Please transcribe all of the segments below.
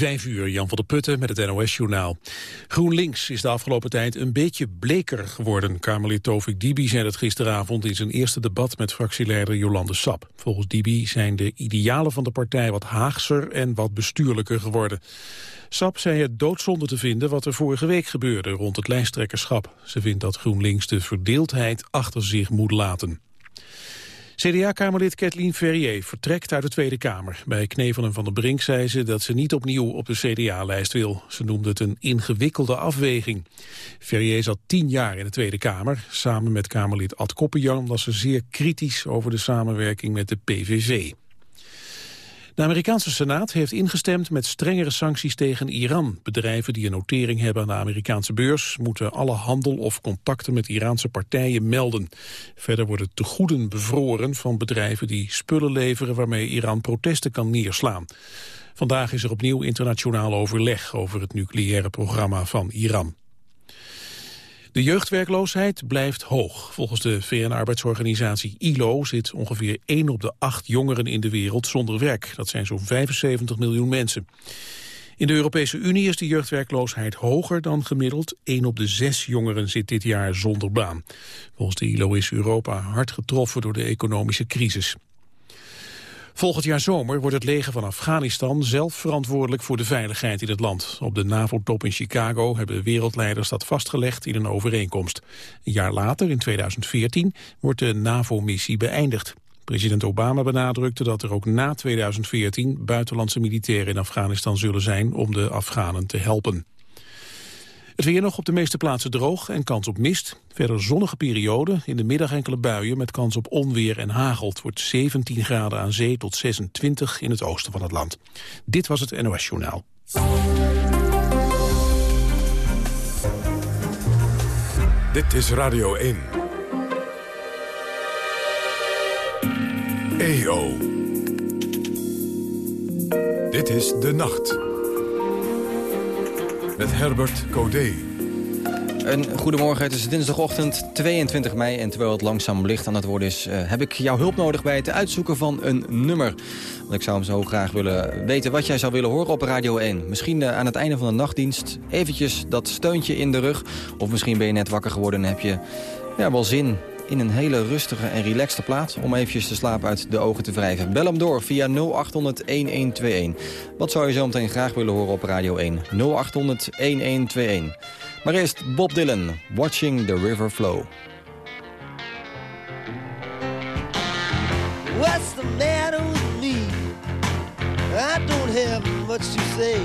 Vijf uur, Jan van der Putten met het NOS-journaal. GroenLinks is de afgelopen tijd een beetje bleker geworden. Kamerlid Tovik Dibi zei dat gisteravond in zijn eerste debat met fractieleider Jolande Sap. Volgens Dibi zijn de idealen van de partij wat haagser en wat bestuurlijker geworden. Sap zei het doodzonde te vinden wat er vorige week gebeurde rond het lijsttrekkerschap. Ze vindt dat GroenLinks de verdeeldheid achter zich moet laten. CDA-kamerlid Kathleen Ferrier vertrekt uit de Tweede Kamer. Bij Knevelen van der Brink zei ze dat ze niet opnieuw op de CDA-lijst wil. Ze noemde het een ingewikkelde afweging. Ferrier zat tien jaar in de Tweede Kamer. Samen met Kamerlid Ad Koppenjan was ze zeer kritisch over de samenwerking met de PVV. De Amerikaanse Senaat heeft ingestemd met strengere sancties tegen Iran. Bedrijven die een notering hebben aan de Amerikaanse beurs... moeten alle handel of contacten met Iraanse partijen melden. Verder worden tegoeden bevroren van bedrijven die spullen leveren... waarmee Iran protesten kan neerslaan. Vandaag is er opnieuw internationaal overleg over het nucleaire programma van Iran. De jeugdwerkloosheid blijft hoog. Volgens de VN-arbeidsorganisatie ILO zit ongeveer 1 op de 8 jongeren in de wereld zonder werk. Dat zijn zo'n 75 miljoen mensen. In de Europese Unie is de jeugdwerkloosheid hoger dan gemiddeld. 1 op de 6 jongeren zit dit jaar zonder baan. Volgens de ILO is Europa hard getroffen door de economische crisis. Volgend jaar zomer wordt het leger van Afghanistan zelf verantwoordelijk voor de veiligheid in het land. Op de NAVO-top in Chicago hebben wereldleiders dat vastgelegd in een overeenkomst. Een jaar later, in 2014, wordt de NAVO-missie beëindigd. President Obama benadrukte dat er ook na 2014 buitenlandse militairen in Afghanistan zullen zijn om de Afghanen te helpen. Het weer nog op de meeste plaatsen droog en kans op mist. Verder zonnige periode, in de middag enkele buien met kans op onweer en hagel. Het wordt 17 graden aan zee tot 26 in het oosten van het land. Dit was het NOS Journaal. Dit is Radio 1. EO. Dit is De Nacht met Herbert Codé. Een goedemorgen, het is dinsdagochtend 22 mei... en terwijl het langzaam licht aan het worden is... Uh, heb ik jouw hulp nodig bij het uitzoeken van een nummer. Want ik zou hem zo graag willen weten wat jij zou willen horen op Radio 1. Misschien uh, aan het einde van de nachtdienst eventjes dat steuntje in de rug. Of misschien ben je net wakker geworden en heb je ja, wel zin in een hele rustige en relaxte plaats... om eventjes de slaap uit de ogen te wrijven. Bel hem door via 0800-1121. Wat zou je zo meteen graag willen horen op Radio 1? 0800-1121. Maar eerst Bob Dylan, Watching the River Flow. What's the matter with me? I don't have much to say.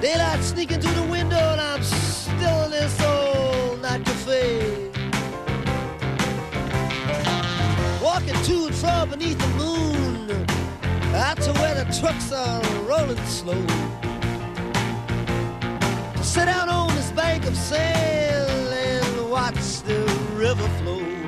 Daylight sneaking through the window and I'm to and fro beneath the moon, out to where the trucks are rolling slow. Sit down on this bank of sand and watch the river flow.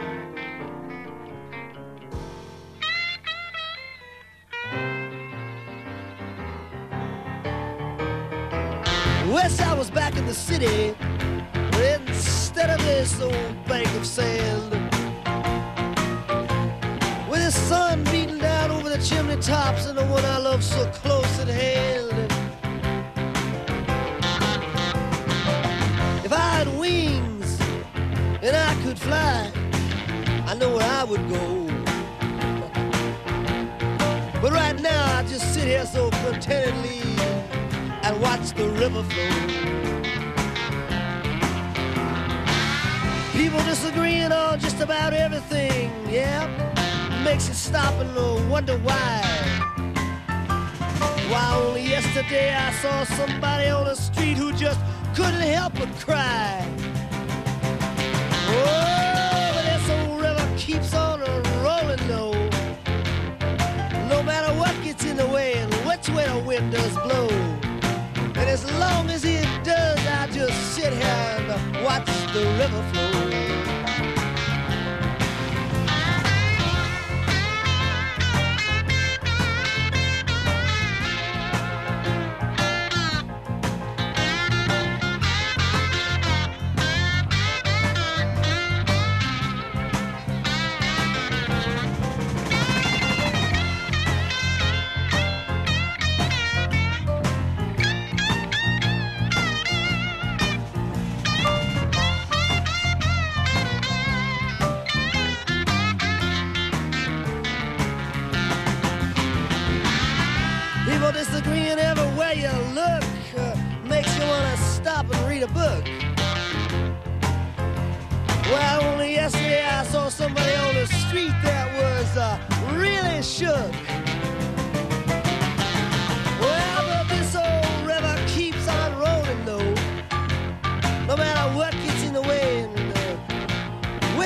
Wish I was back in the city instead of this old bank of sand. With the sun beating down over the chimney tops and the one I love so close at hand. If I had wings and I could fly, I know where I would go. But right now I just sit here so contentedly and watch the river flow. People disagreeing on just about everything, yeah. Makes you stop and wonder why. Why only yesterday I saw somebody on the street who just couldn't help but cry. Oh, but this old river keeps on rolling though. No matter what gets in the way and which way the wind does blow. As long as it does, I just sit here and watch the river flow.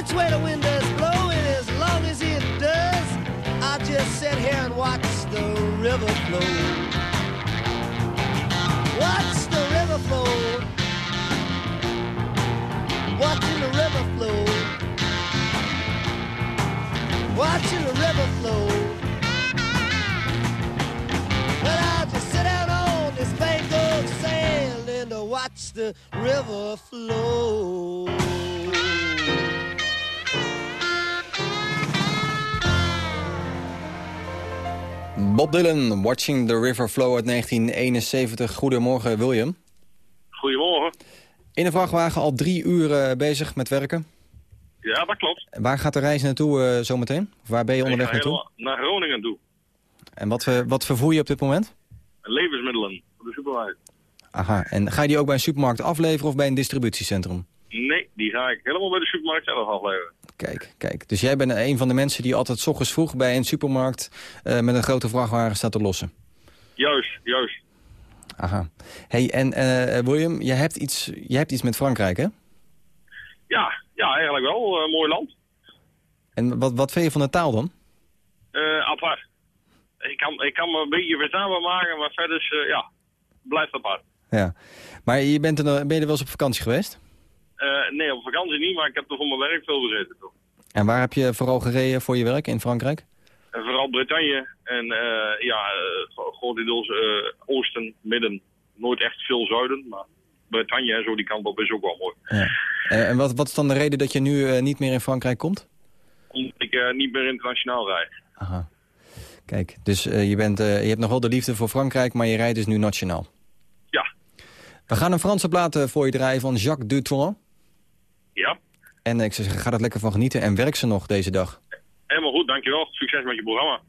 Which way the wind is blowing, as long as it does, I just sit here and watch the river flow. Watch the river flow. Watching the river flow. Watching the river flow. But I'll just sit out on this bank of sand and watch the river flow. Bob Dylan, Watching the River Flow uit 1971. Goedemorgen, William. Goedemorgen. In een vrachtwagen al drie uur eh, bezig met werken. Ja, dat klopt. Waar gaat de reis naartoe eh, zometeen? Of waar ben je onderweg naartoe? naar Groningen toe. En wat, eh, wat vervoer je op dit moment? Levensmiddelen voor de supermarkt. Aha, en ga je die ook bij een supermarkt afleveren of bij een distributiecentrum? Nee, die ga ik helemaal bij de supermarkt zelf afleveren. Kijk, kijk. Dus jij bent een van de mensen die altijd 's ochtends vroeg bij een supermarkt eh, met een grote vrachtwagen staat te lossen. Juist, juist. Aha. Hey, en eh, William, jij hebt, iets, jij hebt iets met Frankrijk, hè? Ja, ja eigenlijk wel. Een mooi land. En wat, wat vind je van de taal dan? Eh, apart. Ik kan, ik kan me een beetje verstaanbaar maken, maar verder is, eh, ja, blijft apart. Ja. Maar je bent er, ben je er wel eens op vakantie geweest? Eh, nee, op vakantie niet, maar ik heb er voor mijn werk veel gezeten. Toch. En waar heb je vooral gereden voor je werk in Frankrijk? Vooral Bretagne en eh, ja, uh, grotendeels oosten, midden. Nooit echt veel zuiden, maar Bretagne en zo, die kant op is ook wel mooi. Ja. En wat, wat is dan de reden dat je nu niet meer in Frankrijk komt? Omdat ik niet meer internationaal rijd. Aha. Kijk, dus je, bent, je hebt nog wel de liefde voor Frankrijk, maar je rijdt dus nu nationaal. Ja. We gaan een Franse plaat voor je draaien van Jacques Dutronc. Ja. En ik zeggen, ga er lekker van genieten en werk ze nog deze dag. Helemaal goed, dankjewel. Succes met je programma.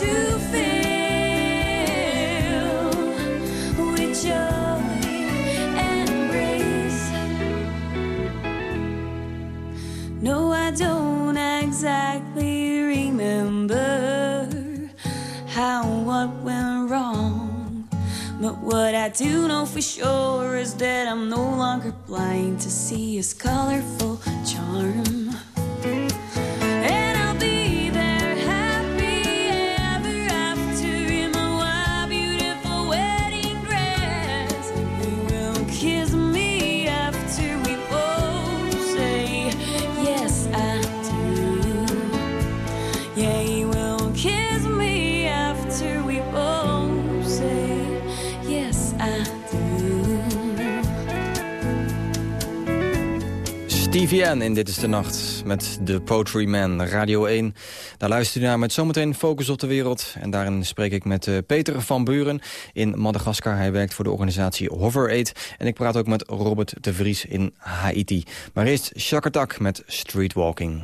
to En in Dit is de Nacht met de Poetry Man, Radio 1. Daar luister je naar met zometeen Focus op de Wereld. En daarin spreek ik met eh, Peter van Buren in Madagaskar. Hij werkt voor de organisatie Hover Aid. En ik praat ook met Robert de Vries in Haiti. Maar eerst Shakertak met Streetwalking.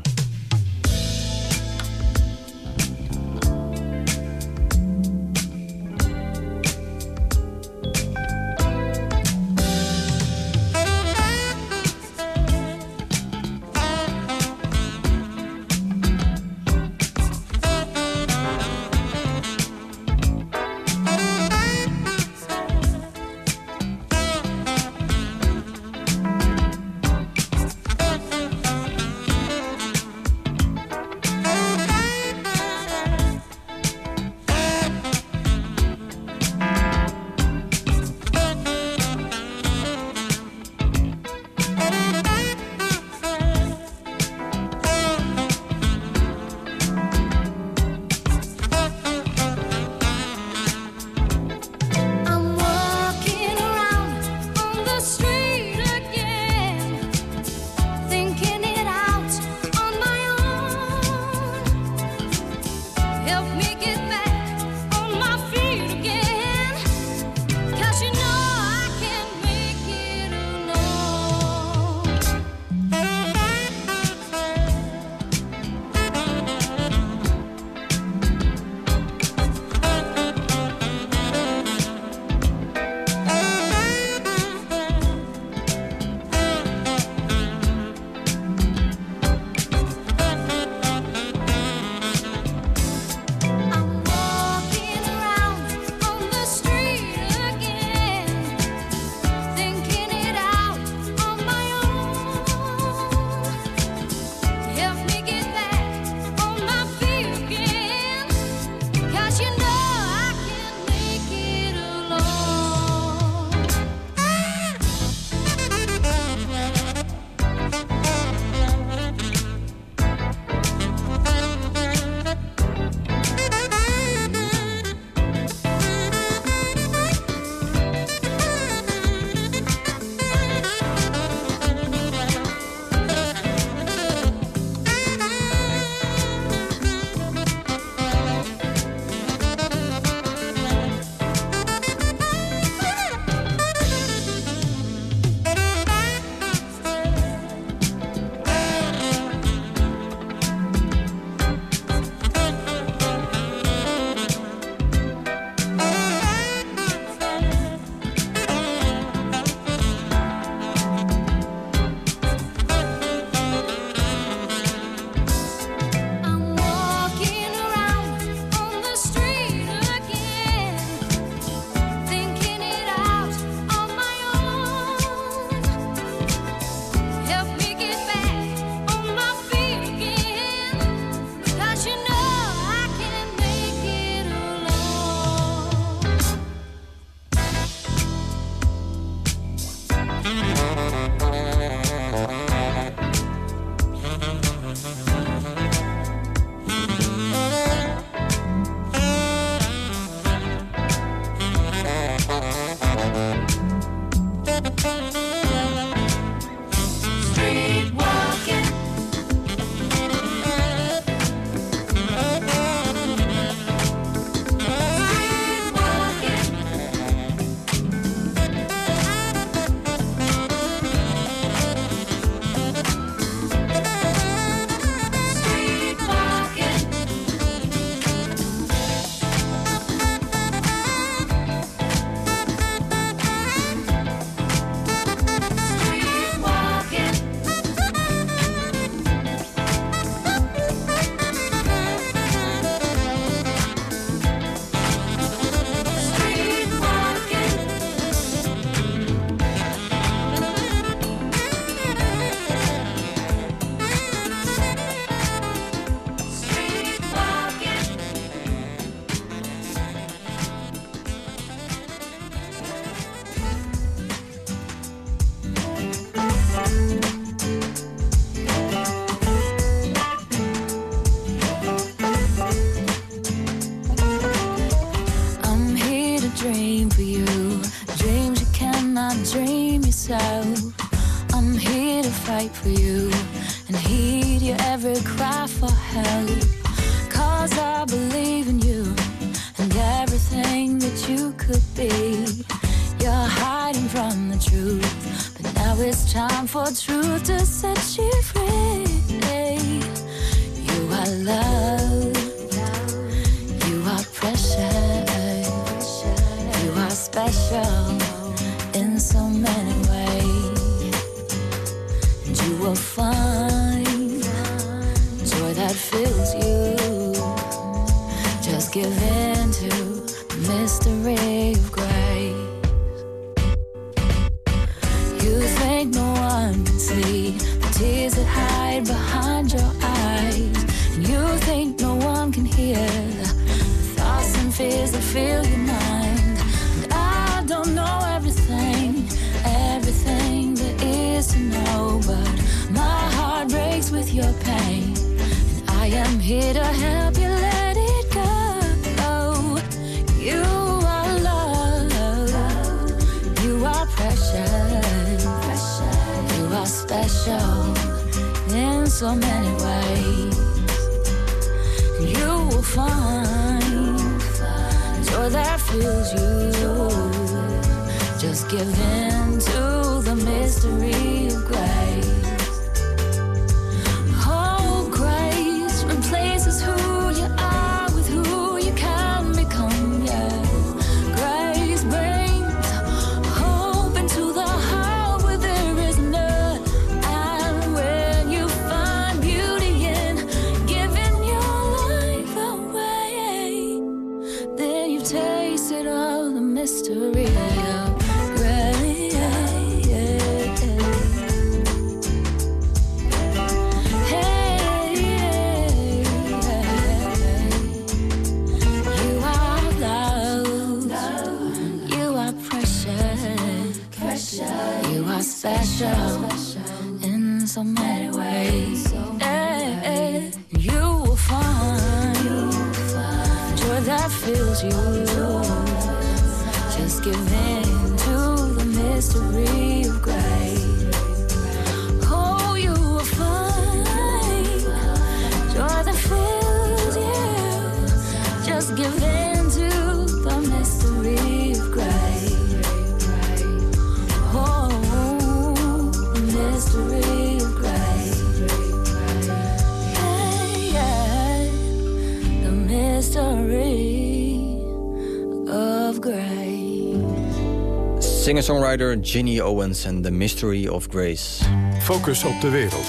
Singer-songwriter Ginny Owens en The Mystery of Grace. Focus op de wereld.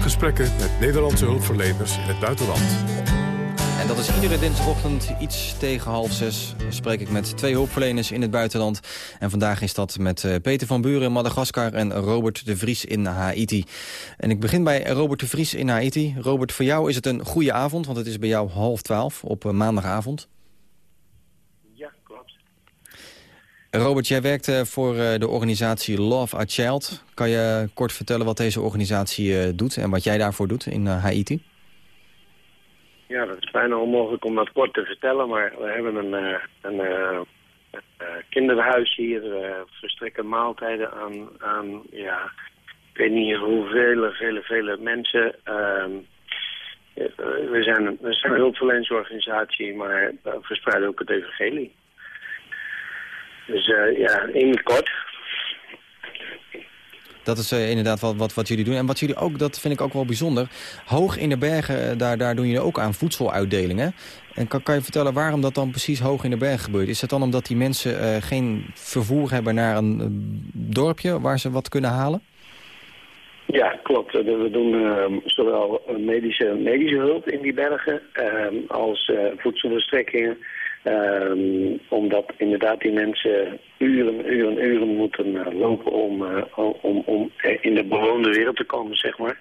Gesprekken met Nederlandse hulpverleners in het buitenland. En dat is iedere dinsdagochtend iets tegen half zes. Spreek ik met twee hulpverleners in het buitenland. En vandaag is dat met eh, Peter van Buren in Madagaskar en Robert de Vries in Haiti. En ik begin bij Robert de Vries in Haiti. Robert, voor jou is het een goede avond, want het is bij jou half twaalf op eh, maandagavond. Ja, klopt. Robert, jij werkt voor eh, de organisatie Love a Child. Kan je kort vertellen wat deze organisatie eh, doet en wat jij daarvoor doet in eh, Haiti? Ja, dat is bijna onmogelijk om dat kort te vertellen, maar we hebben een, een kinderhuis hier. We verstrekken maaltijden aan, aan, ja, ik weet niet hoeveel, vele, vele mensen. Ehm, eh, we, zijn, we zijn een hulpverleningsorganisatie, maar we verspreiden ook het evangelie. Dus eh, ja, in het kort. Dat is eh, inderdaad wat, wat, wat jullie doen. En wat jullie ook, dat vind ik ook wel bijzonder. Hoog in de bergen, eh, daar, daar doen jullie ook aan voedseluitdelingen. En kan, kan je vertellen waarom dat dan precies hoog in de bergen gebeurt? Is het dan omdat die mensen geen vervoer hebben naar een dorpje waar ze wat kunnen halen? Ja, klopt. We doen ehm, zowel medische, medische hulp in die bergen ehm, als voedselverstrekkingen. Ehm, omdat inderdaad die mensen uren, uren, uren moeten eh, lopen om, eh, om, om in de bewoonde wereld te komen, zeg maar.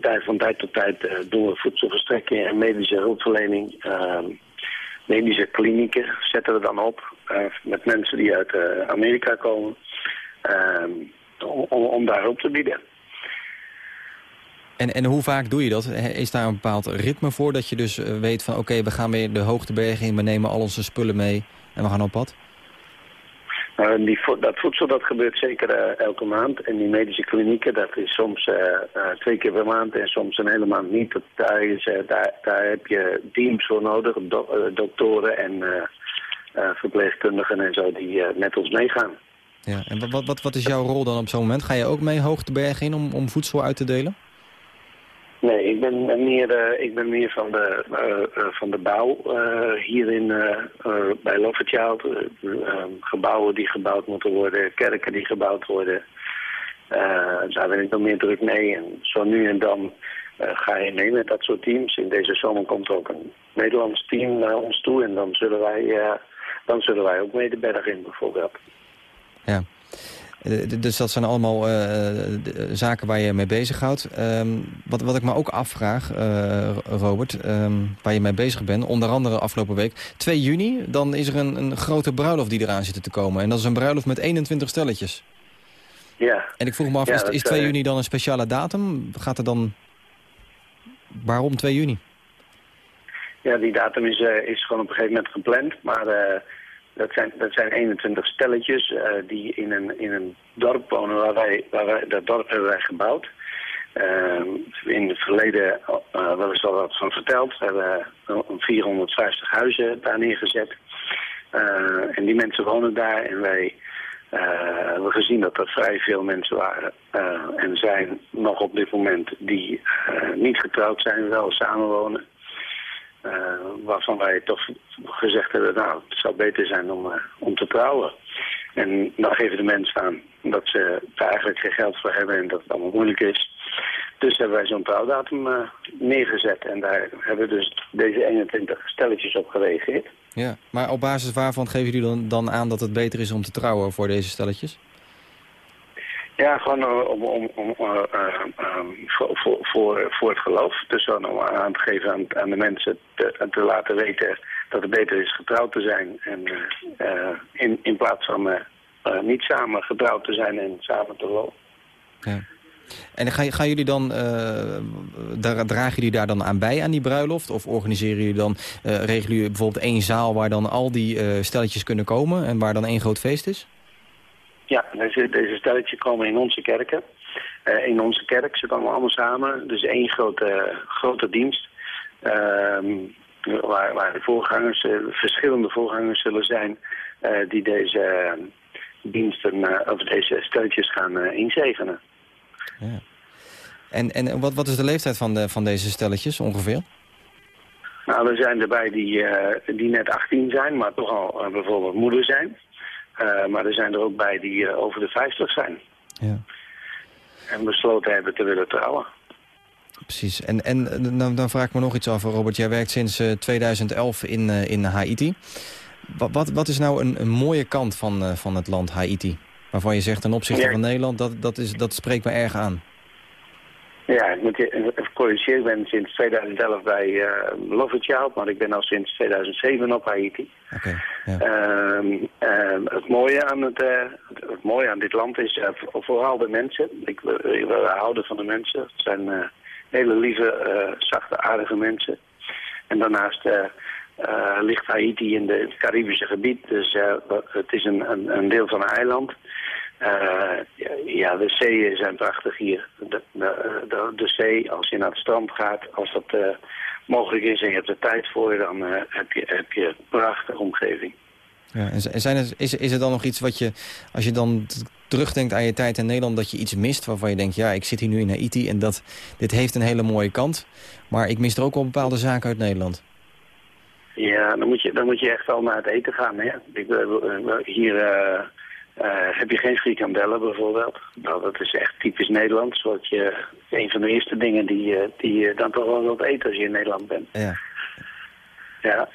Daar van tijd tot tijd eh, doen we voedselverstrekking en medische hulpverlening. Ehm, medische klinieken zetten we dan op eh, met mensen die uit eh, Amerika komen. Om, om, om daar hulp te bieden. En, en hoe vaak doe je dat? Is daar een bepaald ritme voor dat je dus eh, weet van... oké, we gaan weer de hoogtebergen in, we nemen al onze spullen mee en we gaan op pad? Nou, die, dat voedsel dat gebeurt zeker eh, elke maand. En die medische klinieken, dat is soms uh, twee keer per maand en soms een hele maand niet. Dat, daar, is, daar, daar heb je teams voor nodig, do doktoren en verpleegkundigen en zo die met ons meegaan. Ja, en wat, wat, wat is jouw rol dan op zo'n moment? Ga je ook mee hoogtebergen in om, om voedsel uit te delen? Nee, ik ben meer, uh, ik ben meer van de, uh, van de bouw hier in, bij Love Child. gebouwen die gebouwd moeten worden, kerken die gebouwd worden. daar ben ik dan meer druk mee. En zo nu en dan ga je mee met dat soort teams. In deze zomer komt ook een Nederlands team naar ons toe. En dan zullen wij, dan zullen wij ook mee de berg in bijvoorbeeld. Ja. Eh, dus dat zijn allemaal uh, zaken waar je mee bezighoudt. Um, wat, wat ik me ook afvraag, uh, Robert, um, waar je mee bezig bent... onder andere afgelopen week, 2 juni... dan is er een, een grote bruiloft die eraan zit te komen. En dat is een bruiloft met 21 stelletjes. Ja. En ik vroeg me af, is, is 2 juni dan een speciale datum? Gaat er dan... Waarom 2 juni? Ja, die datum is, is gewoon op een gegeven moment gepland, maar... Dat zijn, dat zijn 21 stelletjes uh, die in een, in een dorp wonen waar wij, waar wij, dat dorp hebben wij gebouwd. Uh, in het verleden uh, wel eens al wat van verteld. We hebben 450 huizen daar neergezet. en die mensen wonen daar en wij hebben gezien dat er vrij veel mensen waren en zijn nog op dit moment die niet getrouwd zijn, wel samenwonen. Uh, waarvan wij toch gezegd hebben, nou, het zou beter zijn om, uh, om te trouwen. En dan geven de mensen aan dat ze daar eigenlijk geen geld voor hebben en dat het allemaal moeilijk is. Dus hebben wij zo'n trouwdatum uh, neergezet en daar hebben we dus deze 21 stelletjes op gereageerd. Ja, maar op basis waarvan geven jullie dan, dan aan dat het beter is om te trouwen voor deze stelletjes? Ja, gewoon uh, om, om, om uh, voor, voor, voor, voor het geloof. Dus dan om aan te geven aan, aan de mensen te, te laten weten dat het beter is getrouwd te zijn. En in, in plaats van niet samen getrouwd te zijn en samen te lopen. Ja. En gaan, gaan jullie dan, dragen jullie daar dan aan bij aan die bruiloft? Of organiseren jullie dan, regelen jullie bijvoorbeeld één zaal waar dan al die stelletjes kunnen komen en waar dan één groot feest is? Ja, deze, deze stelletjes komen in onze kerken. Uh, in onze kerk zitten allemaal, allemaal samen. Dus één grote, grote dienst. Uh, waar, waar de voorgangers, uh, verschillende voorgangers zullen zijn... Uh, die deze diensten, of deze stelletjes gaan inzegenen. Ja. En, en wat, wat is de leeftijd van, de, van deze stelletjes ongeveer? Nou, er zijn erbij die, die net 18 zijn, maar toch al bijvoorbeeld moeder zijn. Uh, maar er zijn er ook bij die uh, over de 50 zijn. Ja. En besloten hebben te willen trouwen. Precies. En, en dan, dan vraag ik me nog iets af, Robert. Jij werkt sinds uh, 2011 in, in Haiti. Wat, wat, wat, is nou een, een mooie kant van, van het land Haiti? Waarvan je zegt ten opzichte ja. van Nederland, dat, dat, is, dat spreekt me erg aan. Ja, ik moet je even corrigeren. Ik ben sinds 2011 bij uh, Love Child, maar ik ben al sinds 2007 op Haiti. Okay, ja. um, um, het, mooie aan het, uh, het, het, mooie aan dit land is uh, vooral de mensen. Ik, we houden van de mensen. Het zijn hele lieve, zachte, aardige mensen. En daarnaast ligt Haiti in de, het Caribische gebied. Dus het is een, een, een deel van een eiland. Uh, ja, de zeeën zijn prachtig hier. De, de, de, zee, als je naar het strand gaat, als dat uh, mogelijk is en je hebt er tijd voor, dan uh, heb, je, heb je een prachtige omgeving. Ja, en zijn er, is, is er dan nog iets wat je, als je dan terugdenkt aan je tijd in Nederland, dat je iets mist waarvan je denkt, ja, ik zit hier nu in Haiti en dat, dit heeft een hele mooie kant, maar ik mis er ook wel bepaalde zaken uit Nederland? Ja, dan moet je, dan moet je echt al naar het eten gaan. Hè? Ik, hier uh, heb je geen frikandellen bijvoorbeeld? Nou, dat is echt typisch Nederlands. Wat je, een van de eerste dingen die, uh, die je dan toch wel wilt eten als je in Nederland bent. Ja. Ja.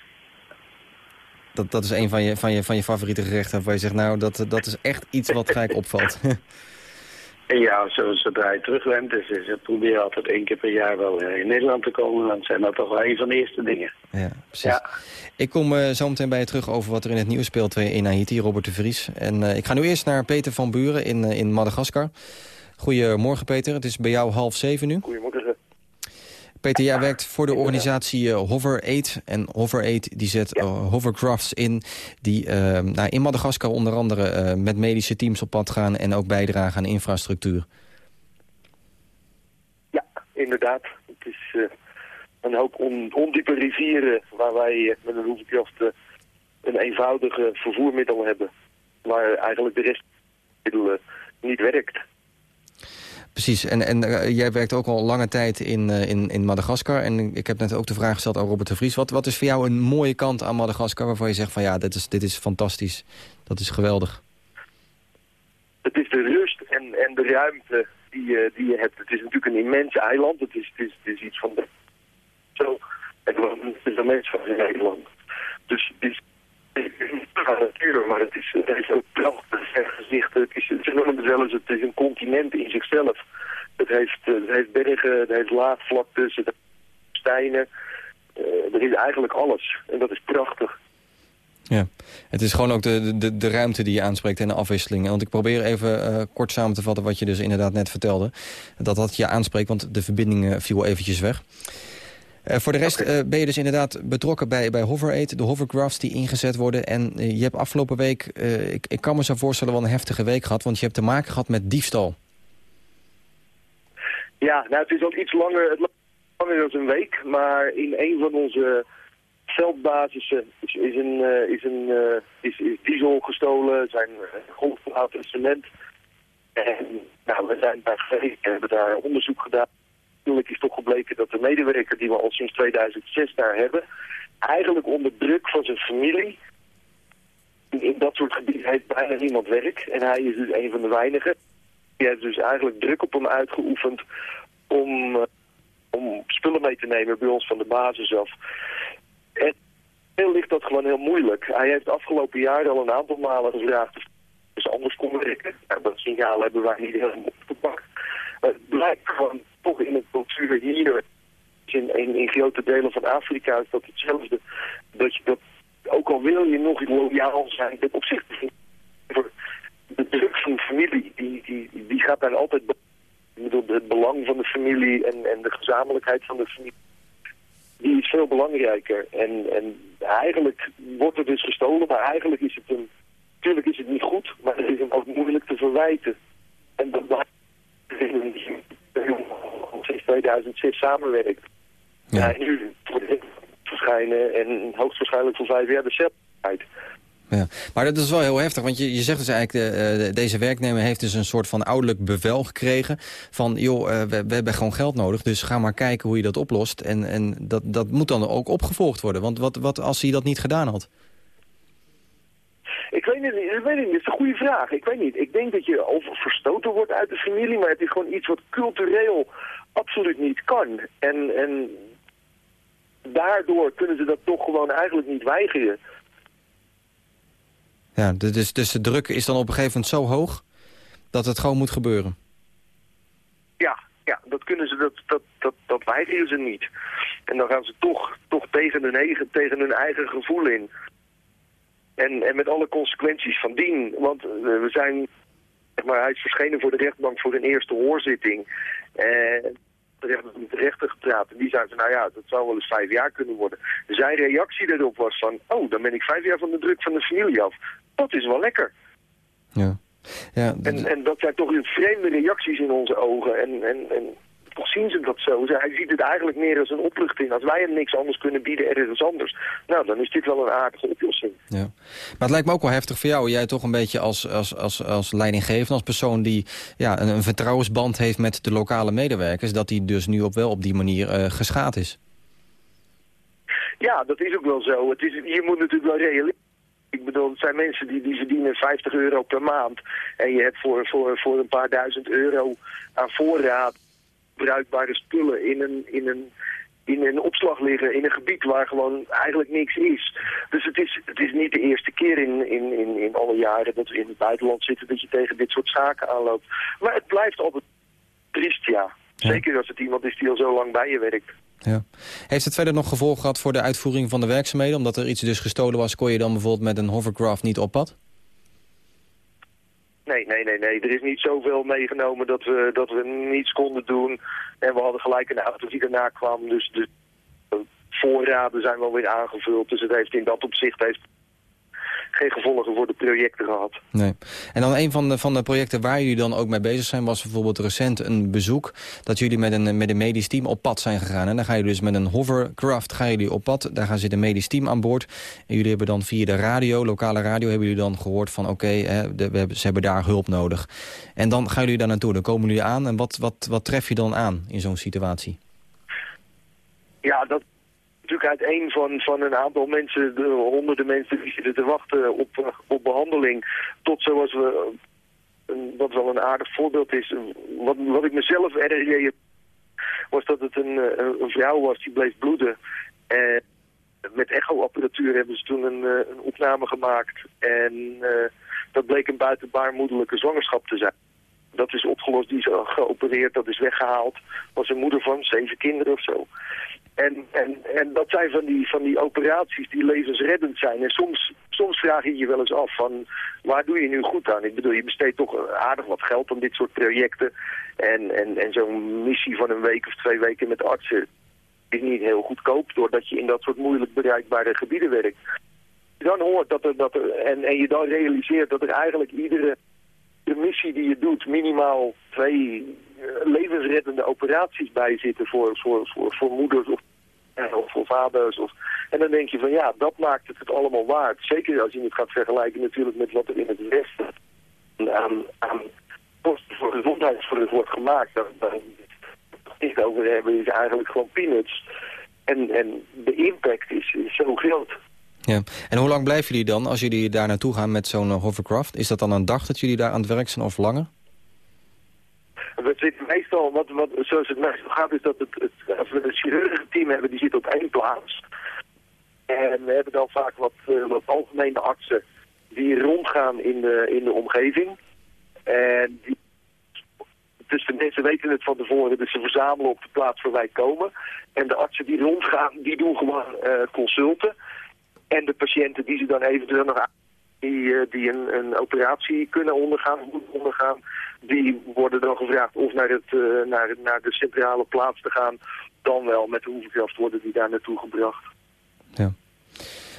Dat, dat is een van je, van, je, van je favoriete gerechten waar je zegt, nou, dat, dat is echt iets wat gelijk opvalt. Ja, zodra je terug bent, dus, dus probeer altijd één keer per jaar wel in Nederland te komen. Dan zijn dat toch wel een van de eerste dingen. Ja, precies. Ja. Ik kom uh, zo meteen bij je terug over wat er in het nieuws speelt in Haiti, Robert de Vries. En uh, ik ga nu eerst naar Peter van Buren in, uh, in Madagaskar. Goedemorgen Peter, het is bij jou half zeven nu. Goedemorgen. Peter, jij werkt voor de organisatie uh, Hover Aid. En Hover Aid die zet ja. uh, hovercrafts in die uh, nou, in Madagaskar onder andere met medische teams op pad gaan... en ook bijdragen aan infrastructuur. Ja, inderdaad. Het is een hoop on, ondiepe rivieren waar wij met een hoevenkracht een eenvoudige vervoermiddel hebben. Waar eigenlijk de rest middelen niet werkt. Precies, en, en uh, jij werkt ook al lange tijd in, uh, in, in Madagaskar. En ik heb net ook de vraag gesteld aan Robert de Vries. Wat, wat is voor jou een mooie kant aan Madagaskar waarvan je zegt van ja, dit is, dit is fantastisch. Dat is geweldig. Het is de rust en, en de ruimte die, uh, die je hebt. Het is natuurlijk een immens eiland. Het is, het is, iets van... De... Zo, het is een mens van Nederland. Dus natuur, maar het is, het is ook prachtig gezichten. Het is, het eens, het is een continent in zichzelf. Het heeft, het heeft bergen, het heeft laagvlaktes, het heeft stijnen. Uh, er is eigenlijk alles. En dat is prachtig. Ja, het is gewoon ook de, de, de ruimte die je aanspreekt en de afwisseling. Want ik probeer even uh, kort samen te vatten wat je dus inderdaad net vertelde. Dat dat je aanspreekt, want de verbinding viel eventjes weg. Uh, voor de rest okay. uh, ben je dus inderdaad betrokken bij, bij HoverAid, de hovercrafts die ingezet worden. En uh, je hebt afgelopen week, ik, ik kan me zo voorstellen, wel een heftige week gehad. Want je hebt te maken gehad met diefstal. Ja, nou het is ook iets langer, het langer dan een week. Maar in een van onze veldbasissen is, is, een, is, een, is, is diesel gestolen, zijn golfplaten, cement. En nou, we zijn daar geweest en hebben daar onderzoek gedaan uiteindelijk is toch gebleken dat de medewerker die we al sinds 2006 daar hebben, eigenlijk onder druk van zijn familie, in dat soort gebieden heeft bijna niemand werk. En hij is dus een van de weinigen. Die heeft dus eigenlijk druk op hem uitgeoefend om, uh, om spullen mee te nemen bij ons van de basis af. En heel ligt dat gewoon heel moeilijk. Hij heeft afgelopen jaren al een aantal malen gevraagd dus anders kon werken. Nou, dat signaal hebben wij niet helemaal opgepakt. Maar het blijkt gewoon toch in de cultuur hier, in, grote delen van Afrika, is dat hetzelfde. Dat je dat, ook al wil je nog loyaal zijn, dat opzichte van de druk van de familie, die, die, die gaat daar altijd bedoel, het belang van de familie en, en de gezamenlijkheid van de familie, die is veel belangrijker. En, en eigenlijk wordt er dus gestolen, maar eigenlijk is het een, natuurlijk is het niet goed, maar het is hem ook moeilijk te verwijten. En dat sinds 2006 samenwerkt. Ja. ja nu verschijnen en hoogstwaarschijnlijk voor vijf jaar de uit. Ja, maar dat is wel heel heftig, want je, je zegt dus eigenlijk... De, de, deze werknemer heeft dus een soort van ouderlijk bevel gekregen... van, joh, uh, we, we, hebben gewoon geld nodig, dus ga maar kijken hoe je dat oplost. En, en dat, dat moet dan ook opgevolgd worden, want wat, wat als hij dat niet gedaan had? Ik weet, niet, ik weet niet, dat is een goede vraag. Ik weet niet. Ik denk dat je of verstoten wordt uit de familie, maar het is gewoon iets wat cultureel absoluut niet kan. En, en daardoor kunnen ze dat toch gewoon eigenlijk niet weigeren. Ja, dus, dus de druk is dan op een gegeven moment zo hoog dat het gewoon moet gebeuren. Ja, ja dat kunnen ze, dat, dat, dat, dat weigeren ze niet. En dan gaan ze toch, toch tegen, hun eigen, tegen hun eigen gevoel in. En, en met alle consequenties van dien. Want uh, we zijn, zeg maar, hij is verschenen voor de rechtbank voor een eerste hoorzitting. En de rechter gepraat. En die zei van, nou ja, dat zou wel eens vijf jaar kunnen worden. Zijn reactie daarop was van, oh, dan ben ik vijf jaar van de druk van de familie af. Dat is wel lekker. Ja. ja en, en dat zijn toch vreemde reacties in onze ogen. En, en, en toch zien ze dat zo. Hij ziet het eigenlijk meer als een opluchting. Als wij hem niks anders kunnen bieden ergens anders. Nou, dan is dit wel een aardige oplossing. Ja. Maar het lijkt me ook wel heftig voor jou. Jij toch een beetje als, als, als, als leidinggevende, als persoon die ja, een, een vertrouwensband heeft met de lokale medewerkers. Dat die dus nu op wel op die manier uh, geschaad is. Ja, dat is ook wel zo. Het is, je moet natuurlijk wel realistisch ik bedoel, het zijn mensen die, die verdienen 50 euro per maand. En je hebt voor, voor, voor een paar duizend euro aan voorraad bruikbare spullen in een, in een, in een opslag liggen in een gebied waar gewoon eigenlijk niks is. Dus het is, het is niet de eerste keer in, in, in, in alle jaren dat we in het buitenland zitten dat je tegen dit soort zaken aanloopt. Maar het blijft altijd triest, ja. Zeker als het iemand is die al zo lang bij je werkt. Ja. Heeft het verder nog gevolg gehad voor de uitvoering van de werkzaamheden? Omdat er iets dus gestolen was, kon je dan bijvoorbeeld met een hovercraft niet op pad? Nee, Nee, nee, nee. Er is niet zoveel meegenomen dat we, dat we niets konden doen. En we hadden gelijk een auto die erna kwam. Dus de voorraden zijn wel weer aangevuld. Dus het heeft in dat opzicht heeft geen gevolgen voor de projecten gehad. Nee. En dan een van de, van de projecten waar jullie dan ook mee bezig zijn... was bijvoorbeeld recent een bezoek... dat jullie met een, met een medisch team op pad zijn gegaan. En dan gaan jullie dus met een hovercraft gaan jullie op pad. Daar gaan zit een medisch team aan boord. En jullie hebben dan via de radio, lokale radio... hebben jullie dan gehoord van oké, ze hebben daar hulp nodig. En dan gaan jullie daar naartoe, dan komen jullie aan. En wat, wat, wat tref je dan aan in zo'n situatie? Ja, dat natuurlijk uit een van, van een aantal mensen, de honderden mensen die zitten te wachten op, op behandeling, tot zoals we, wat wel een aardig voorbeeld is, wat, wat ik mezelf erg was dat het een, een vrouw was die bleef bloeden. En met echoapparatuur hebben ze toen een, een opname gemaakt. En dat bleek een buitenbaarmoedelijke zwangerschap te zijn. Dat is opgelost, die is geopereerd, dat is weggehaald. Was een moeder van zeven kinderen of zo. En, en, en dat zijn van die, van die operaties die levensreddend zijn. En soms, soms vraag je je wel eens af van waar doe je nu goed aan? Ik bedoel, je besteedt toch aardig wat geld aan dit soort projecten. En, en, en zo'n missie van een week of twee weken met artsen is niet heel goedkoop... doordat je in dat soort moeilijk bereikbare gebieden werkt. Dan hoort dat er, dat er, en, en je dan realiseert dat er eigenlijk iedere de missie die je doet minimaal twee eh, levensreddende operaties bij zitten voor, voor, voor, voor moeders of of voor vaders. Of, en dan denk je van ja, dat maakt het het allemaal waard. Zeker als je het gaat vergelijken natuurlijk met wat er in het Westen aan, aan kosten voor wordt gemaakt. Dan, dan het over hebben is eigenlijk gewoon peanuts. En, en de impact is, is zo groot. Ja. En hoe lang blijven jullie dan als jullie daar naartoe gaan met zo'n uh, hovercraft? Is dat dan een dag dat jullie daar aan het werk zijn of langer? We zitten meestal, wat, wat, zoals het meestal gaat, is dat het, het, als we team hebben, die zit op één plaats. En we hebben dan vaak wat, uh, wat algemene artsen die rondgaan in de, in de omgeving. En die, dus de mensen weten het van tevoren, dus ze verzamelen op de plaats waar wij komen. En de artsen die rondgaan, die doen gewoon uh, consulten. En de patiënten die ze dan eventueel nog aan die, uh, die een, een, operatie kunnen ondergaan, moeten ondergaan, die worden dan gevraagd of naar, het, uh, naar, naar de centrale plaats te gaan, dan wel met de hoeveelkracht worden die daar naartoe gebracht. Ja.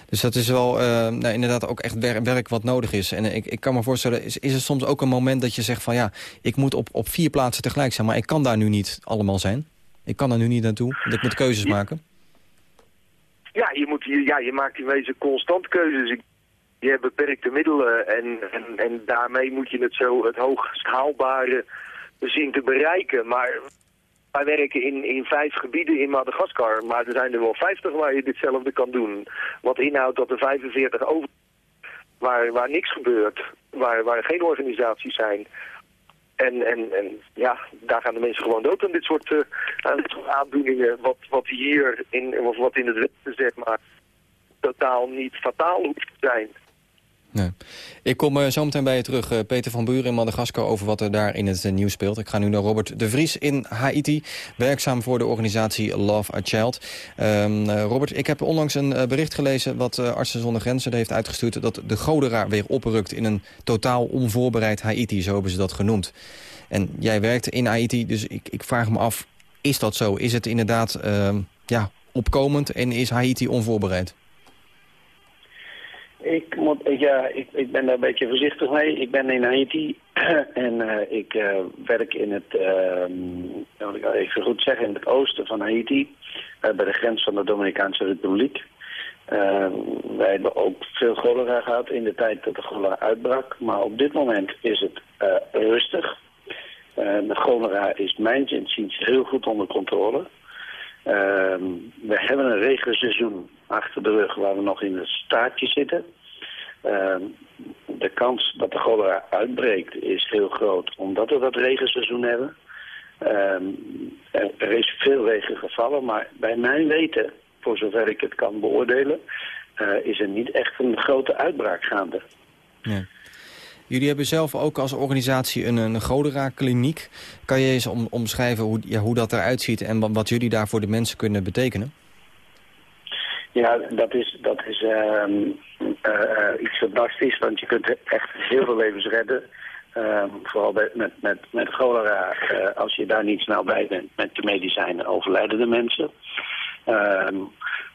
Dus dat is wel uh, nou, inderdaad ook echt werk, wat nodig is. En ik, ik kan me voorstellen, is, is er soms ook een moment dat je zegt van ja, ik moet op, op vier plaatsen tegelijk zijn, maar ik kan daar nu niet allemaal zijn. Ik kan daar nu niet naartoe, want ik moet keuzes maken. Ja, je, moet, ja, je maakt in wezen constant keuzes. Je hebt beperkte middelen en, en, en daarmee moet je het zo het hoogst haalbare zien te bereiken. Maar wij werken in, in vijf gebieden in Madagaskar, maar er zijn er wel vijftig waar je ditzelfde kan doen. Wat inhoudt dat er 45 over waar, waar niks gebeurt, waar, waar geen organisaties zijn. En, en, en ja, daar gaan de mensen gewoon dood aan dit soort, uh, aan dit soort aandoeningen. Wat, wat hier in, of wat in het westen zeg maar, totaal niet fataal hoeft te zijn. Ik kom uh, zo meteen bij je terug, uh, Peter van Buren in Madagaskar... over wat er daar in het uh, nieuws speelt. Ik ga nu naar Robert de Vries in Haiti, werkzaam voor de organisatie Love a Child. Um, Robert, ik heb onlangs een bericht gelezen... wat Artsen zonder Grenzen heeft uitgestuurd... dat de cholera weer oprukt in een totaal onvoorbereid Haiti, zo hebben ze dat genoemd. En jij werkt in Haiti, dus ik, ik vraag me af, is dat zo? Is het inderdaad ehm, ja, opkomend en is Haiti onvoorbereid? Ik, moet, ja, ik, ik ben daar een beetje voorzichtig mee. Ik ben in Haiti en uh, ik uh, werk in het, uh, ik even goed zeggen, in het oosten van Haiti. bij de grens van de Dominicaanse Republiek. wij hebben ook veel cholera gehad in de tijd dat de cholera uitbrak. Maar op dit moment is het rustig. de cholera is mijns inziens heel goed onder controle. We hebben een regenseizoen achter de rug waar we nog in het staartje zitten. Uh, de kans dat de cholera uitbreekt is heel groot omdat we dat regenseizoen hebben. Uh, er, is veel regen gevallen, maar bij mijn weten, voor zover ik het kan beoordelen, uh, is er niet echt een grote uitbraak gaande. Jullie hebben zelf ook als organisatie een, een cholera-kliniek. Kan je eens om, omschrijven hoe, hoe dat eruit ziet en wat jullie daar voor de mensen kunnen betekenen? Ja, dat is, dat is uh, iets fantastisch, want je kunt echt heel veel levens redden. Ehm, vooral met, met, met cholera, eh, als je daar niet snel bij bent met de medicijnen, overlijden de mensen. Ehm,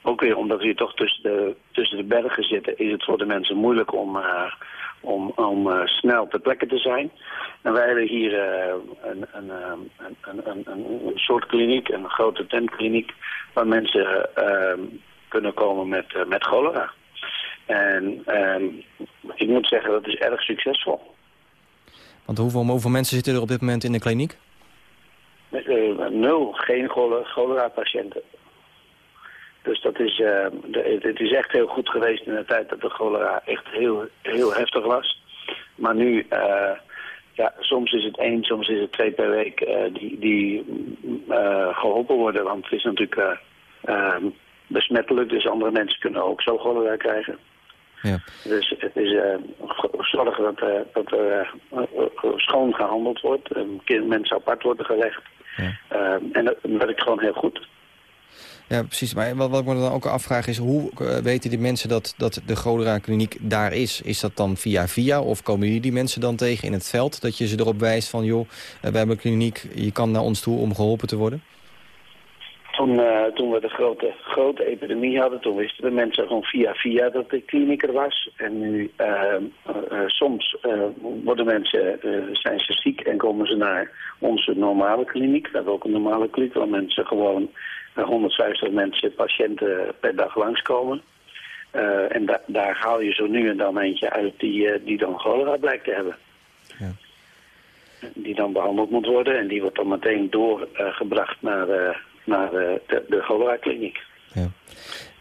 ook weer omdat we hier toch tussen de, tussen de bergen zitten, is het voor de mensen moeilijk om, eh, om, om eh, snel ter plekke te zijn. En wij hebben hier een, een, een, een, een, soort kliniek, een grote tentkliniek, waar mensen ehm, kunnen komen met, met cholera. En ik moet zeggen, dat is erg succesvol. Want hoeveel, hoeveel mensen zitten er op dit moment in de kliniek? Nul, geen cholera-patiënten. Dus dat is, uh, de, het is echt heel goed geweest in de tijd dat de cholera echt heel, heel heftig was. Maar nu, uh, ja, soms is het één, soms is het twee per week die, die geholpen worden. Want het is natuurlijk besmettelijk, dus andere mensen kunnen ook zo cholera krijgen. Ja. Dus het is zorgen dat, dat er schoon gehandeld wordt. mensen apart worden gelegd. Ja. en dat werkt gewoon heel goed. Ja, precies. Maar wat, wat ik me dan ook afvraag is... hoe weten die mensen dat, dat de cholera-kliniek daar is? Is dat dan via via? Of komen jullie die mensen dan tegen in het veld? Dat je ze erop wijst van... joh, we hebben een kliniek, je kan naar ons toe om geholpen te worden? Toen, uh, toen we de grote, grote epidemie hadden, toen wisten de mensen gewoon via via dat de kliniek er was. En nu, soms worden mensen, zijn ze ziek en komen ze naar onze normale kliniek. We hebben ook een normale kliniek waar mensen gewoon 150 mensen, patiënten per dag langskomen. en da daar haal je zo nu en dan eentje uit die, die dan cholera blijkt te hebben. Ja. Die dan behandeld moet worden en die wordt dan meteen doorgebracht naar naar de, de cholera-kliniek. Ja.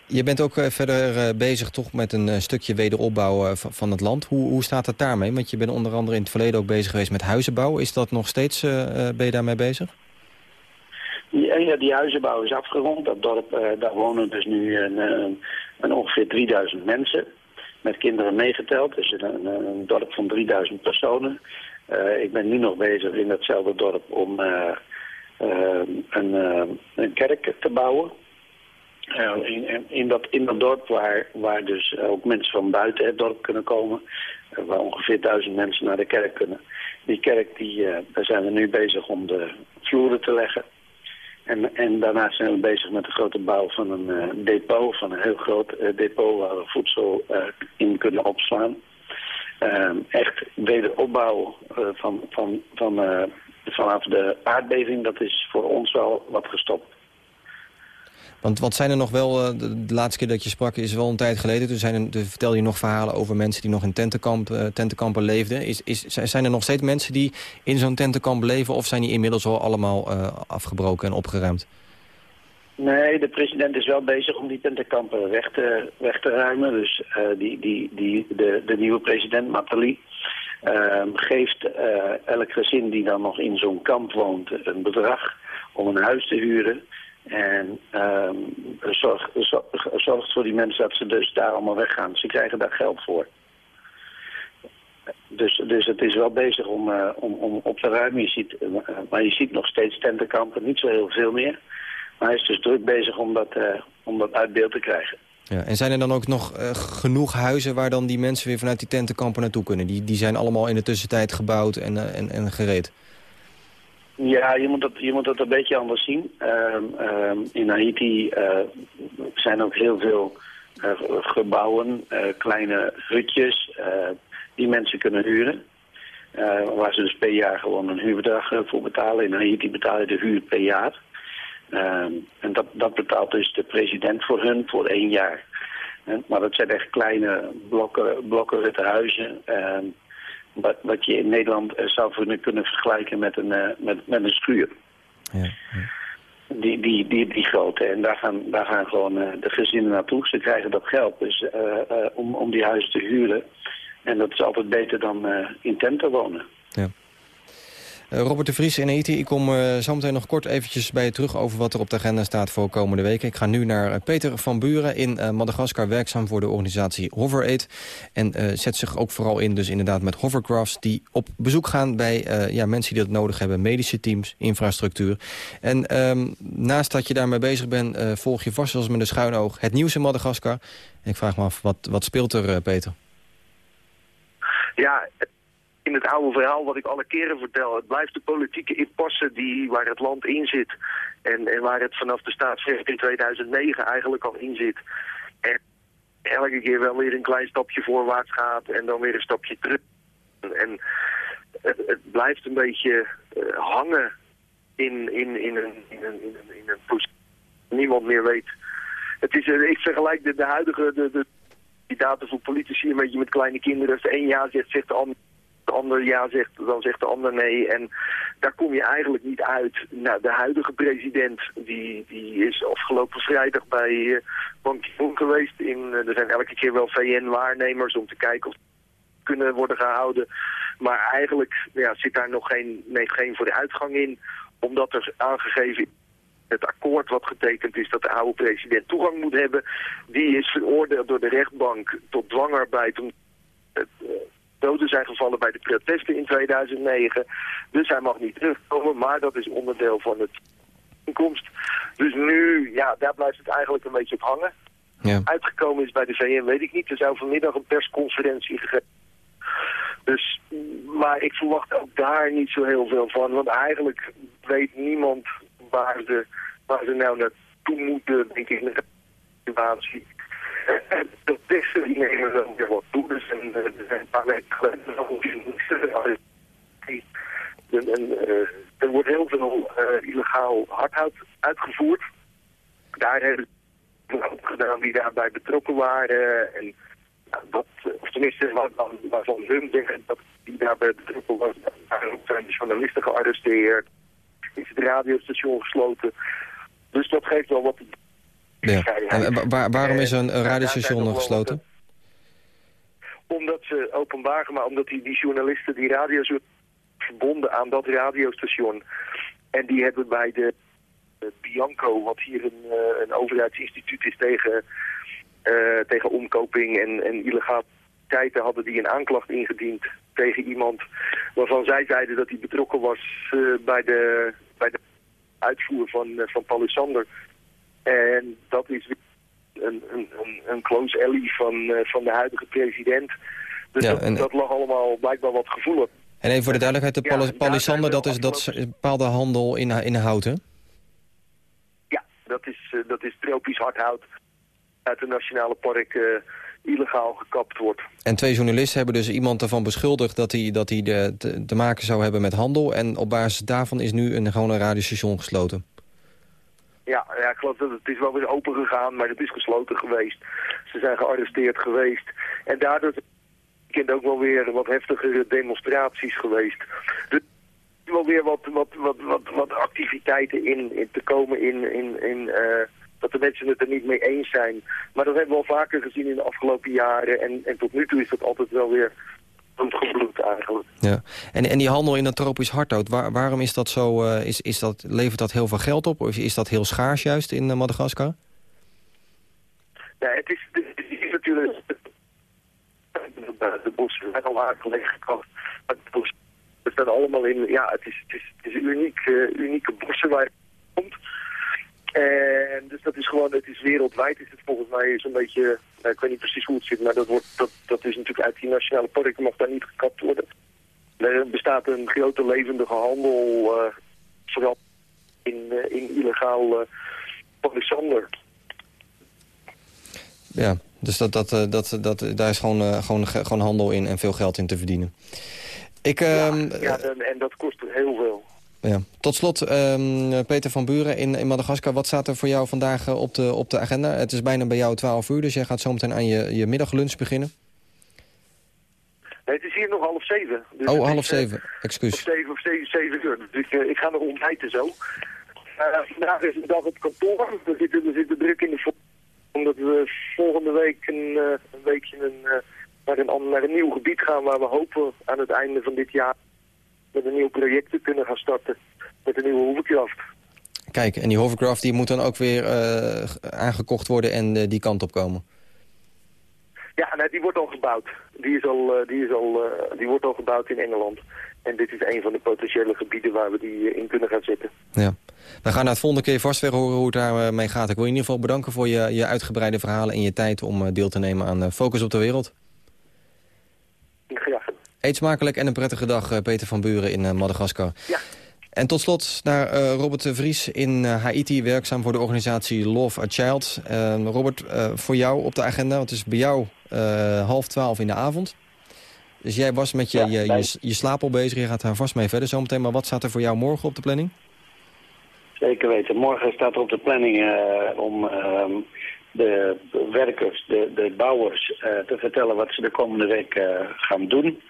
Je bent ook eh, verder eh, bezig toch met een eh, stukje wederopbouw van het land. Hoe, hoe staat het daarmee? Want je bent onder andere in het verleden ook bezig geweest met huizenbouw. Is dat nog steeds, ben je daarmee bezig? Ja, ja, die huizenbouw is afgerond. Dat dorp, daar wonen dus nu een, een, ongeveer 3000 mensen. Met kinderen meegeteld. Dus een, een dorp van 3000 personen. ik ben nu nog bezig in datzelfde dorp om een, een kerk te bouwen. In, in, dat, in dat dorp waar, waar dus ook mensen van buiten het dorp kunnen komen. Waar ongeveer duizend mensen naar de kerk kunnen. Die kerk, die, daar zijn we nu bezig om de vloeren te leggen. En, en daarnaast zijn we bezig met de grote bouw van een depot, van een heel groot depot waar we voedsel in kunnen opslaan. Ehm, echt wederopbouw van, van, van vanaf de aardbeving, dat is voor ons wel wat gestopt. Want wat zijn er nog wel, eh, de, laatste keer dat je sprak is wel een tijd geleden. Toen, zijn er, vertel je nog verhalen over mensen die nog in tentenkamp, uh, tentenkampen leefden. Is, is, zijn er nog steeds mensen die in zo'n tentenkamp leven... of zijn die inmiddels al allemaal uh, afgebroken en opgeruimd? Nee, de president is wel bezig om die tentenkampen weg te, weg te ruimen. Dus die, die, die, de, de nieuwe president, Matali, Ehm, geeft elk gezin die dan nog in zo'n kamp woont een bedrag om een huis te huren. En uh, zorgt, zorgt voor die mensen dat ze dus daar allemaal weggaan. Ze krijgen daar geld voor. Dus, dus het is wel bezig om, uh, om, om op te ruimen. Je ziet, uh, maar je ziet nog steeds tentenkampen, niet zo heel veel meer. Maar hij is dus druk bezig om dat, om dat uit beeld te krijgen. Ja, en zijn er dan ook nog genoeg huizen waar dan die mensen weer vanuit die tentenkampen naartoe kunnen? Die, die zijn allemaal in de tussentijd gebouwd en, en, en gereed. Ja, je moet dat, je moet dat een beetje anders zien. Uh, in Haiti uh, zijn ook heel veel gebouwen, kleine hutjes, die mensen kunnen huren. waar ze dus per jaar gewoon een huurbedrag voor betalen. In Haiti betaal je de huur per jaar. Ehm, en dat, dat betaalt dus de president voor hun voor één jaar. Maar dat zijn echt kleine blokken, blokken huizen. Wat, wat je in Nederland uh, zou kunnen vergelijken met een, uh, met, met een schuur. Ja, ja. Die, die, die, die grote. En daar gaan, daar gaan gewoon uh, de gezinnen naartoe. Ze krijgen dat geld dus, om, om die huizen te huren. En dat is altijd beter dan in tenten wonen. Eh, Robert de Vries in Haiti, ik kom uh, zo meteen nog kort eventjes bij je terug... over wat er op de agenda staat voor komende weken. Ik ga nu naar eh, Peter van Buren in Madagaskar... werkzaam voor de organisatie HoverAid. En zet zich ook vooral in dus inderdaad met hovercrafts... die op bezoek gaan bij ja, mensen die dat nodig hebben. Medische teams, infrastructuur. En um, naast dat je daarmee bezig bent... volg je vast als met een schuin oog het nieuws in Madagaskar. En ik vraag me af, wat, wat speelt er, Peter? Ja, in het oude verhaal wat ik alle keren vertel. Het blijft de politieke impasse die, waar het land in zit. En, en waar het vanaf de staatsrecht in 2009 eigenlijk al in zit. En elke keer wel weer een klein stapje voorwaarts gaat en dan weer een stapje terug. En het, blijft een beetje uh, hangen in, in, in een, in in. Niemand meer weet. Het is, uh, ik vergelijk de, de huidige de, de kandidaten voor politici een beetje met kleine kinderen. Als de een ja zegt, zegt de ander de ander ja zegt, dan zegt de ander nee. En daar kom je eigenlijk niet uit. Nou, de huidige president, die, die is afgelopen vrijdag bij uh, Ban geweest. In, uh, er zijn elke keer wel VN-waarnemers om te kijken of kunnen worden gehouden. Maar eigenlijk ja, zit daar nog geen, nee, geen vooruitgang in. Omdat er aangegeven het akkoord wat getekend is dat de oude president toegang moet hebben. Die is veroordeeld door de rechtbank tot dwangarbeid om het, uh, doden zijn gevallen bij de protesten in 2009. Dus hij mag niet terugkomen, maar dat is onderdeel van het inkomst. Dus nu, ja, daar blijft het eigenlijk een beetje op hangen. Ja. Uitgekomen is bij de VN, weet ik niet. Er zou vanmiddag een persconferentie gegeven. Dus, maar ik verwacht ook daar niet zo heel veel van. Want eigenlijk weet niemand waar ze, waar ze nou naartoe moeten, denk ik, in de situatie. De testen die nemen wel weer wat. Dus en, er zijn een paar weken nog Er wordt heel veel uh, illegaal hardhout uitgevoerd. Daar hebben ze ook gedaan die daarbij betrokken waren. En dat, of tenminste waarvan, waarvan hun zeggen dat die daarbij betrokken was. Daar zijn de journalisten gearresteerd. Is het radiostation gesloten. Dus dat geeft wel wat ja. En waar, waarom is een, een radiostation gesloten? Omdat ze openbaar gemaakt, omdat die, die journalisten die radio's verbonden aan dat radiostation. En die hebben bij de uh, Bianco, wat hier een, uh, een overheidsinstituut is tegen, uh, tegen omkoping en, en illegaliteit, hadden die een aanklacht ingediend tegen iemand waarvan zij zeiden dat hij betrokken was bij, de, bij de uitvoer van, van Paulusander. En dat is een, een, een close ally van, uh, van de huidige president. Dus Ja, dat, en- dat lag allemaal blijkbaar wat gevoelig. En even voor de duidelijkheid, de Ja, palisander, dat is, dat is bepaalde handel in, in houten. Ja, dat is, eh, dat is tropisch hardhout uit het nationale park eh, illegaal gekapt wordt. En twee journalisten hebben dus iemand ervan beschuldigd... dat hij, dat hij de, te, te maken zou hebben met handel. En op basis daarvan is nu een, gewoon een radiostation gesloten. Ja, ja, ik geloof dat het is wel weer open gegaan, maar het is gesloten geweest. Ze zijn gearresteerd geweest. En daardoor zijn ook wel weer wat heftigere demonstraties geweest. Dus wel weer wat, wat, wat, wat, wat activiteiten in, in te komen in, in, in eh, dat de mensen het er niet mee eens zijn. Maar dat hebben we al vaker gezien in de afgelopen jaren. En, en tot nu toe is dat altijd wel weer gebloed eigenlijk. Ja. En, en die handel in dat tropisch hardhout, waar, waarom is dat zo... eh, is, is dat, levert dat heel veel geld op? Of is dat heel schaars juist in eh, Madagaskar? Ja, het is, het is natuurlijk... De, de bossen zijn al de bossen staan allemaal in... Ja, het is, het is, het is uniek, eh, unieke bossen waar je komt. En dus dat is gewoon... Het is wereldwijd is het volgens mij zo'n beetje... eh, ik weet niet precies hoe het zit, maar dat, wordt, dat, dat is natuurlijk uit die nationale park. mag daar niet gekapt worden. Er bestaat een grote levendige handel... eh, vooral in, eh, in illegaal uh, polysander. Ja, dus dat, dat, eh, dat, dat, daar is gewoon, eh, gewoon, ge- gewoon handel in en veel geld in te verdienen. Ik, ehm, Ja, en, en dat kost heel veel. Ja. Tot slot, ehm, Peter van Buren in, in Madagaskar. Wat staat er voor jou vandaag eh, op, de, op de agenda? Het is bijna bij jou 12 uur, dus jij gaat zo meteen aan je, je middaglunch beginnen. Nee, het is hier nog half zeven. Dus Oh, is, half eh, zeven. Of Excuus. zeven of zeven, zeven uur. Dus ik, eh, ik ga nog ontbijten zo. Eh, vandaag is een dag op kantoor. We zitten, we zitten druk in de Omdat we volgende week een, een weekje een, naar, een, naar een nieuw gebied gaan... waar we hopen aan het einde van dit jaar met een nieuw project te kunnen gaan starten. Met een nieuwe hoevenkracht. Kijk, en die hovercraft die moet dan ook weer eh, aangekocht worden en eh, die kant op komen. Ja, nee, die wordt al gebouwd. Die, is al, eh, die, is al, die wordt al gebouwd in Engeland. En dit is een van de potentiële gebieden waar we die in kunnen gaan zetten. Ja. We gaan na het volgende keer vast weer horen hoe het daarmee gaat. Ik wil je in ieder geval bedanken voor je, je uitgebreide verhalen en je tijd om deel te nemen aan Focus op de Wereld. Eet smakelijk en een prettige dag, eh, Peter van Buren in eh, Madagaskar. Ja. En tot slot naar eh, Robert de Vries in Haiti, werkzaam voor de organisatie Love a Child. Robert, voor jou op de agenda, want het is bij jou half twaalf in de avond. Dus jij was met je, Ja, je, je, je slaap al bezig, je gaat daar vast mee verder zometeen. Maar wat staat er voor jou morgen op de planning? Zeker weten. Morgen staat er op de planning om ehm, de werkers, de, de bouwers, te vertellen wat ze de komende week gaan doen.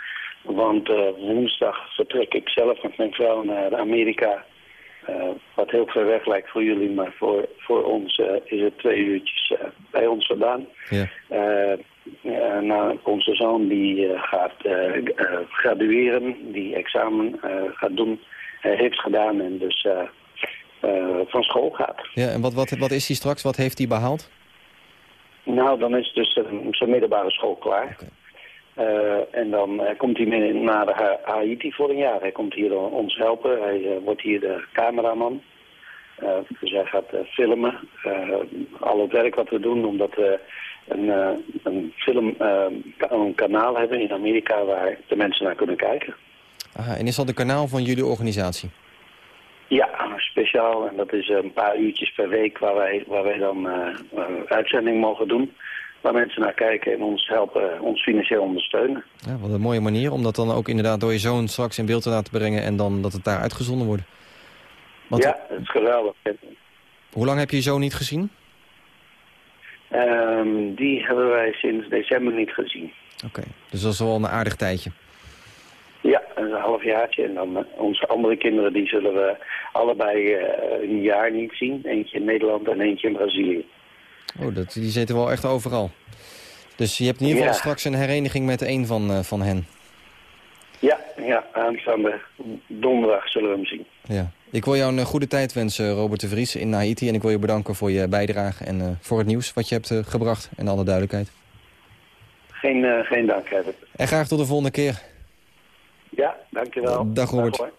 Want eh, woensdag vertrek ik zelf met mijn vrouw naar Amerika. eh, wat heel ver weg lijkt voor jullie, maar voor, voor ons eh, is het twee uurtjes bij ons vandaan. Ja. Nou, onze zoon die gaat gradueren, die examen gaat doen, heeft gedaan en dus van school gaat. Ja, en wat, wat, wat is hij straks? Wat heeft hij behaald? Nou, dan is dus zijn middelbare school klaar. Eh, en dan eh, komt hij mee naar Ha- Haiti voor een jaar. Hij komt hier ons helpen. Hij eh, wordt hier de cameraman. Dus hij gaat filmen. Al het werk wat we doen, omdat we een, een film, een kanaal hebben in Amerika waar de mensen naar kunnen kijken. Aha, en is dat een kanaal van jullie organisatie? Ja, speciaal. En dat is een paar uurtjes per week waar wij, waar wij dan uitzending mogen doen. Waar mensen naar kijken en ons helpen, ons financieel ondersteunen. Ja, wat een mooie manier om dat dan ook inderdaad door je zoon straks in beeld te laten brengen... en dan dat het daar uitgezonden wordt. Want ja, dat is geweldig. hoe lang heb je je zoon niet gezien? Ehm, die hebben wij sinds december niet gezien. Oké, dus dat is wel een aardig tijdje. Ja, een halfjaartje. En dan eh, onze andere kinderen die zullen we allebei eh, een jaar niet zien. Eentje in Nederland en eentje in Brazilië. Oh, dat, die zitten wel echt overal. Dus je hebt in ieder geval Ja. straks een hereniging met een van, eh, van hen. Ja, ja, aanstaande donderdag zullen we hem zien. Ja. Ik wil jou een eh, goede tijd wensen, Robert de Vries, in Haiti. En ik wil je bedanken voor je bijdrage en eh, voor het nieuws wat je hebt gebracht. En alle duidelijkheid. Geen, geen dank, Herbert. En graag tot de volgende keer. Ja, dankjewel. Dag, Robert. hoor.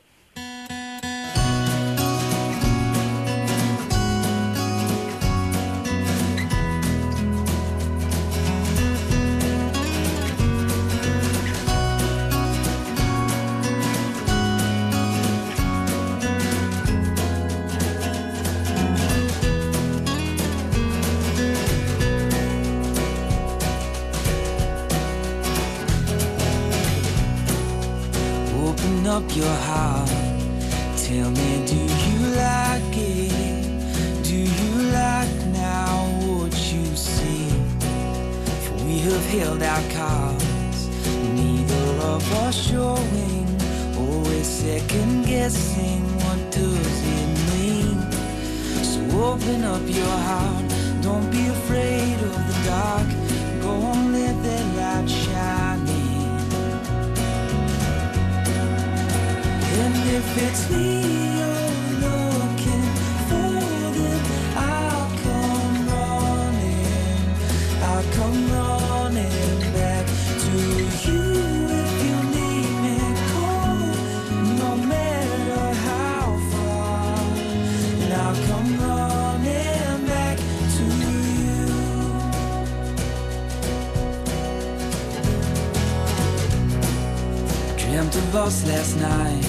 Dreamt of us last night,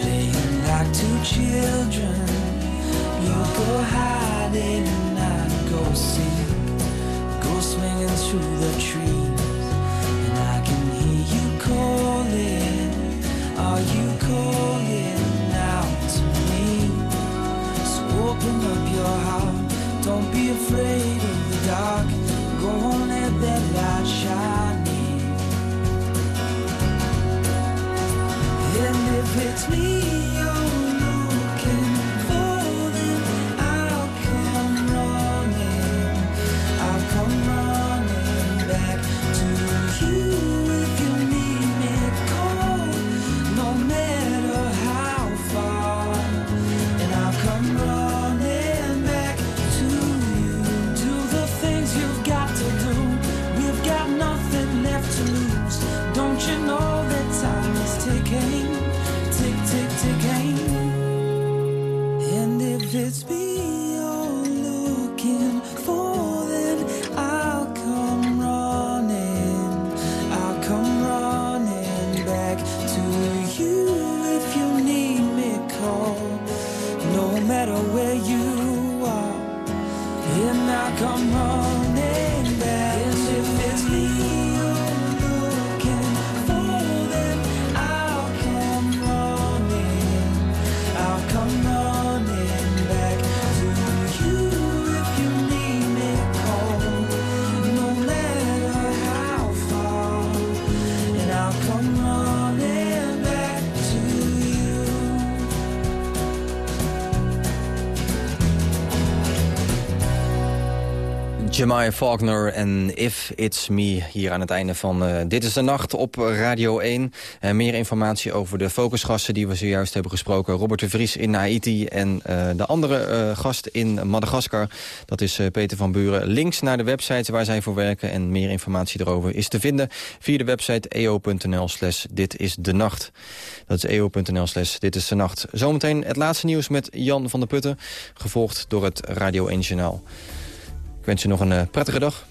playing like two children. You go hiding and I go seek, go swinging through the trees, and I can hear you calling. Are you calling out to me? So open up your heart, don't be afraid of the dark. Go on, let that light shining. And Jemai Faulkner en If It's Me hier aan het einde van uh, Dit is de Nacht op Radio 1. Uh, meer informatie over de focusgasten die we zojuist hebben gesproken. Robert de Vries in Haiti en uh, de andere gast in Madagaskar. Dat is Peter van Buren. Links naar de website waar zij voor werken en meer informatie erover is te vinden... via de website eo.nl slash dit is de nacht. Dat is eo.nl slash dit is de nacht. Zometeen het laatste nieuws met Jan van der Putten... gevolgd door het Radio 1 Journaal. Wens je nog een uh, prettige dag.